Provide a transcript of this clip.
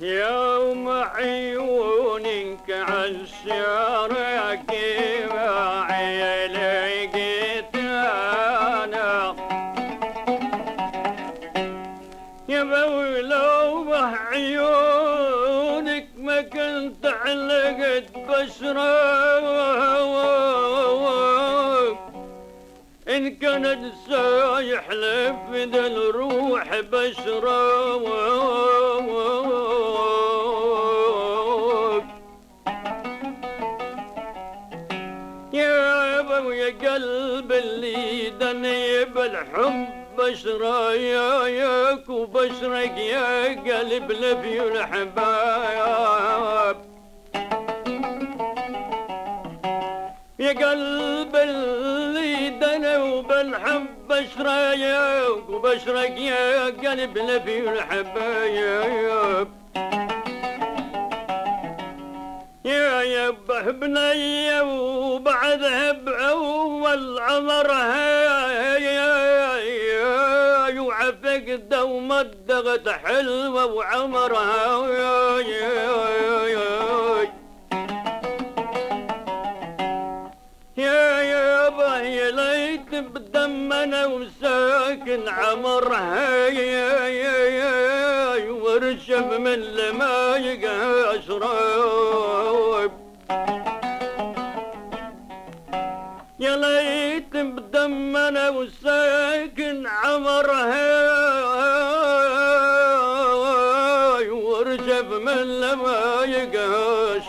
يوم عيونك عالشارك معي لقيت أنا يا لو عيونك ما كنت علقت بشرة. إن كانت سايح لفد الروح بشرك يا ابو يا قلب اللي دني بالحب بشراياك وبشرك يا قلب لفي الحباب يا قلب اللي دنا وبالحب بشراياك وبشرك يا قلب لفي الحبايب يا يبه بنية وبعدها بأول عمرها يوعفق دوم الدغت حلوة وعمرها يا يا يا يا يابا يا ليت بدمنا وساكن عمرها يا يا يا ورشف من لما يقى ليت بدمنا وساكن عمرها ورشف من لما يقى